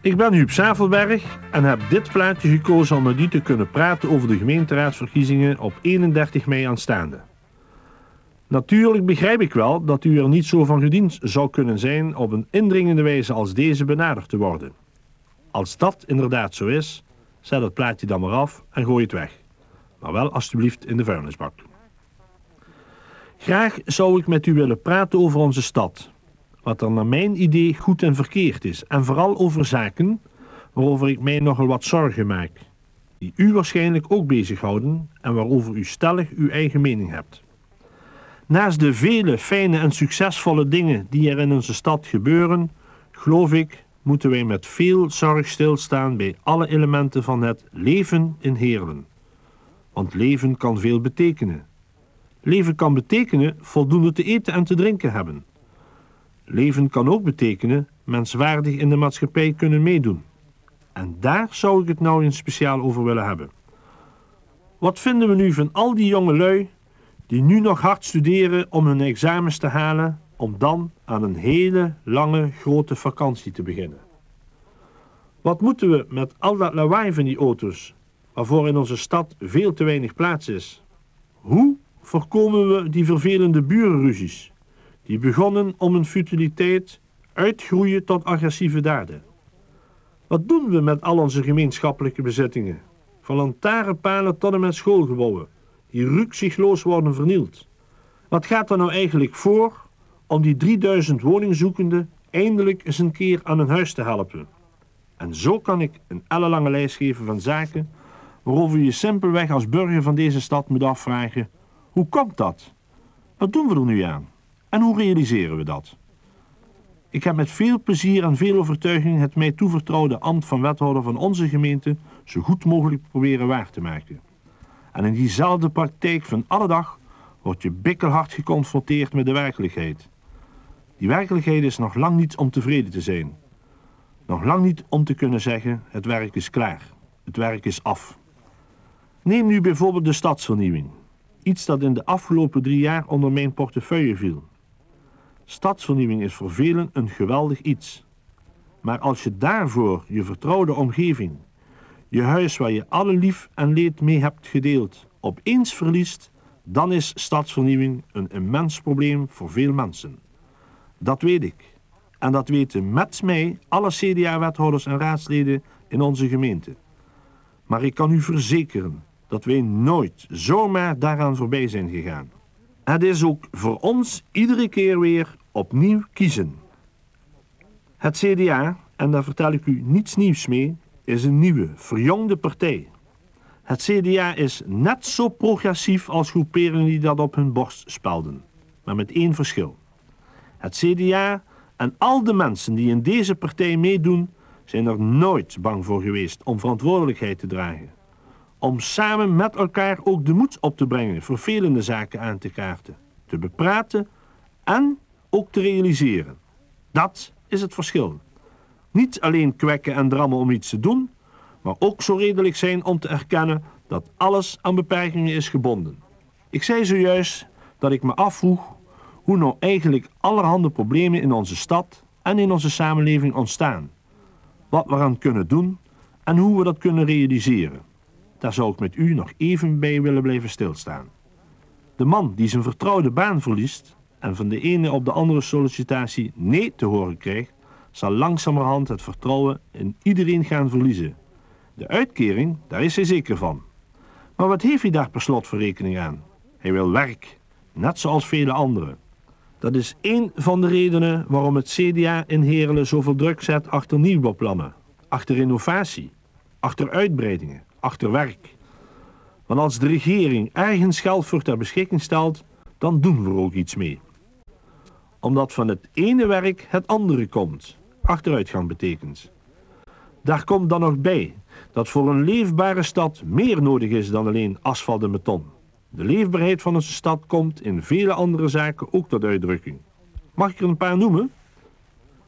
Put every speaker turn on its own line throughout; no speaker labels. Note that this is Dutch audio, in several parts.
Ik ben Huub Savelberg en heb dit plaatje gekozen om met u te kunnen praten over de gemeenteraadsverkiezingen op 31 mei aanstaande. Natuurlijk begrijp ik wel dat u er niet zo van gediend zou kunnen zijn op een indringende wijze als deze benaderd te worden. Als dat inderdaad zo is, zet het plaatje dan maar af en gooi het weg. Maar wel alstublieft in de vuilnisbak. Graag zou ik met u willen praten over onze stad. Wat er naar mijn idee goed en verkeerd is. En vooral over zaken waarover ik mij nogal wat zorgen maak. Die u waarschijnlijk ook bezighouden en waarover u stellig uw eigen mening hebt. Naast de vele fijne en succesvolle dingen die er in onze stad gebeuren, geloof ik, moeten wij met veel zorg stilstaan bij alle elementen van het leven in Heerlen. Want leven kan veel betekenen. Leven kan betekenen voldoende te eten en te drinken hebben. Leven kan ook betekenen menswaardig in de maatschappij kunnen meedoen. En daar zou ik het nou eens speciaal over willen hebben. Wat vinden we nu van al die jonge lui die nu nog hard studeren om hun examens te halen, om dan aan een hele lange grote vakantie te beginnen? Wat moeten we met al dat lawaai van die auto's, waarvoor in onze stad veel te weinig plaats is? Hoe voorkomen we die vervelende burenruzies, die begonnen om een futiliteit uitgroeien tot agressieve daden? Wat doen we met al onze gemeenschappelijke bezittingen, van lantaarnpalen tot en met schoolgebouwen, die rukzichtloos worden vernield? Wat gaat er nou eigenlijk voor om die 3000 woningzoekenden eindelijk eens een keer aan een huis te helpen? En zo kan ik een ellenlange lijst geven van zaken waarover je simpelweg als burger van deze stad moet afvragen: hoe komt dat? Wat doen we er nu aan? En hoe realiseren we dat? Ik heb met veel plezier en veel overtuiging het mij toevertrouwde ambt van wethouder van onze gemeente zo goed mogelijk proberen waar te maken. En in diezelfde praktijk van alle dag word je bikkelhard geconfronteerd met de werkelijkheid. Die werkelijkheid is nog lang niet om tevreden te zijn. Nog lang niet om te kunnen zeggen: het werk is klaar, het werk is af. Neem nu bijvoorbeeld de stadsvernieuwing. Iets dat in de afgelopen drie jaar onder mijn portefeuille viel. Stadsvernieuwing is voor velen een geweldig iets. Maar als je daarvoor je vertrouwde omgeving, je huis waar je alle lief en leed mee hebt gedeeld, opeens verliest, dan is stadsvernieuwing een immens probleem voor veel mensen. Dat weet ik. En dat weten met mij alle CDA-wethouders en raadsleden in onze gemeente. Maar ik kan u verzekeren dat wij nooit zomaar daaraan voorbij zijn gegaan. Het is ook voor ons iedere keer weer opnieuw kiezen. Het CDA, en daar vertel ik u niets nieuws mee, is een nieuwe, verjongde partij. Het CDA is net zo progressief als groeperingen die dat op hun borst spelden, maar met één verschil. Het CDA en al de mensen die in deze partij meedoen, zijn er nooit bang voor geweest om verantwoordelijkheid te dragen. Om samen met elkaar ook de moed op te brengen vervelende zaken aan te kaarten, te bepraten en ook te realiseren. Dat is het verschil. Niet alleen kwekken en drammen om iets te doen, maar ook zo redelijk zijn om te erkennen dat alles aan beperkingen is gebonden. Ik zei zojuist dat ik me afvroeg hoe nou eigenlijk allerhande problemen in onze stad en in onze samenleving ontstaan. Wat we aan kunnen doen en hoe we dat kunnen realiseren. Daar zou ik met u nog even bij willen blijven stilstaan. De man die zijn vertrouwde baan verliest en van de ene op de andere sollicitatie nee te horen krijgt, zal langzamerhand het vertrouwen in iedereen gaan verliezen. De uitkering, daar is hij zeker van. Maar wat heeft hij daar per slot voor rekening aan? Hij wil werk, net zoals vele anderen. Dat is één van de redenen waarom het CDA in Heerlen zoveel druk zet achter nieuwbouwplannen, achter innovatie, achter uitbreidingen, achter werk. Want als de regering ergens geld voor ter beschikking stelt, dan doen we er ook iets mee. Omdat van het ene werk het andere komt, achteruitgang betekent. Daar komt dan nog bij dat voor een leefbare stad meer nodig is dan alleen asfalt en beton. De leefbaarheid van onze stad komt in vele andere zaken ook tot uitdrukking. Mag ik er een paar noemen?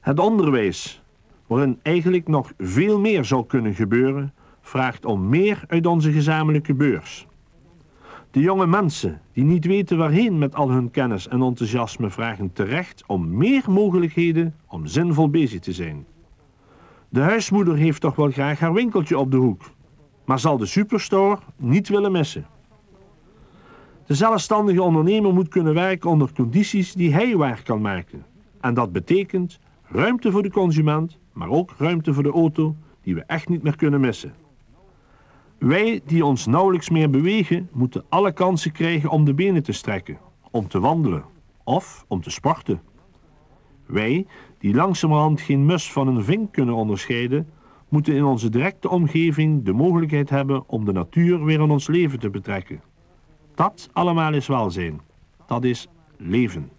Het onderwijs, waarin eigenlijk nog veel meer zou kunnen gebeuren, vraagt om meer uit onze gezamenlijke beurs. De jonge mensen die niet weten waarheen met al hun kennis en enthousiasme vragen terecht om meer mogelijkheden om zinvol bezig te zijn. De huismoeder heeft toch wel graag haar winkeltje op de hoek, maar zal de superstore niet willen missen. De zelfstandige ondernemer moet kunnen werken onder condities die hij waar kan maken. En dat betekent ruimte voor de consument, maar ook ruimte voor de auto die we echt niet meer kunnen missen. Wij die ons nauwelijks meer bewegen, moeten alle kansen krijgen om de benen te strekken, om te wandelen of om te sporten. Wij die langzamerhand geen mus van een vink kunnen onderscheiden, moeten in onze directe omgeving de mogelijkheid hebben om de natuur weer in ons leven te betrekken. Dat allemaal is welzijn. Dat is leven.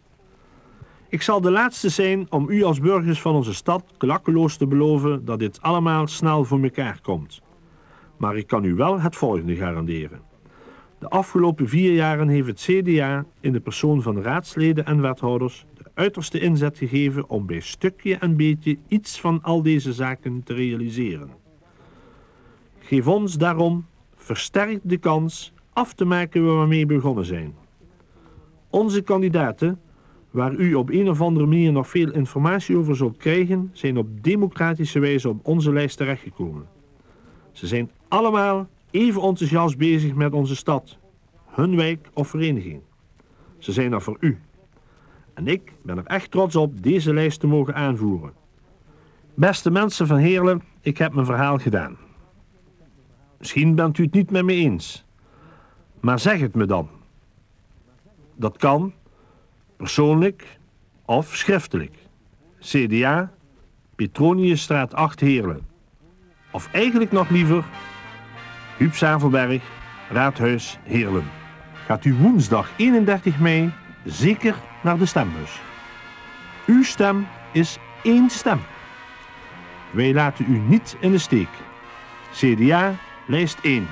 Ik zal de laatste zijn om u als burgers van onze stad klakkeloos te beloven dat dit allemaal snel voor elkaar komt. Maar ik kan u wel het volgende garanderen. De afgelopen vier jaren heeft het CDA in de persoon van raadsleden en wethouders de uiterste inzet gegeven om bij stukje en beetje iets van al deze zaken te realiseren. Geef ons daarom versterkt de kans af te maken waar we mee begonnen zijn. Onze kandidaten, waar u op een of andere manier nog veel informatie over zult krijgen, zijn op democratische wijze op onze lijst terechtgekomen. Ze zijn allemaal even enthousiast bezig met onze stad, hun wijk of vereniging. Ze zijn er voor u. En ik ben er echt trots op deze lijst te mogen aanvoeren. Beste mensen van Heerlen, ik heb mijn verhaal gedaan. Misschien bent u het niet met me eens. Maar zeg het me dan. Dat kan persoonlijk of schriftelijk. CDA, Petroniusstraat 8 Heerlen. Of eigenlijk nog liever, Huub Zavelberg, Raadhuis Heerlen. Gaat u woensdag 31 mei zeker naar de stembus. Uw stem is één stem. Wij laten u niet in de steek. CDA, lijst 1.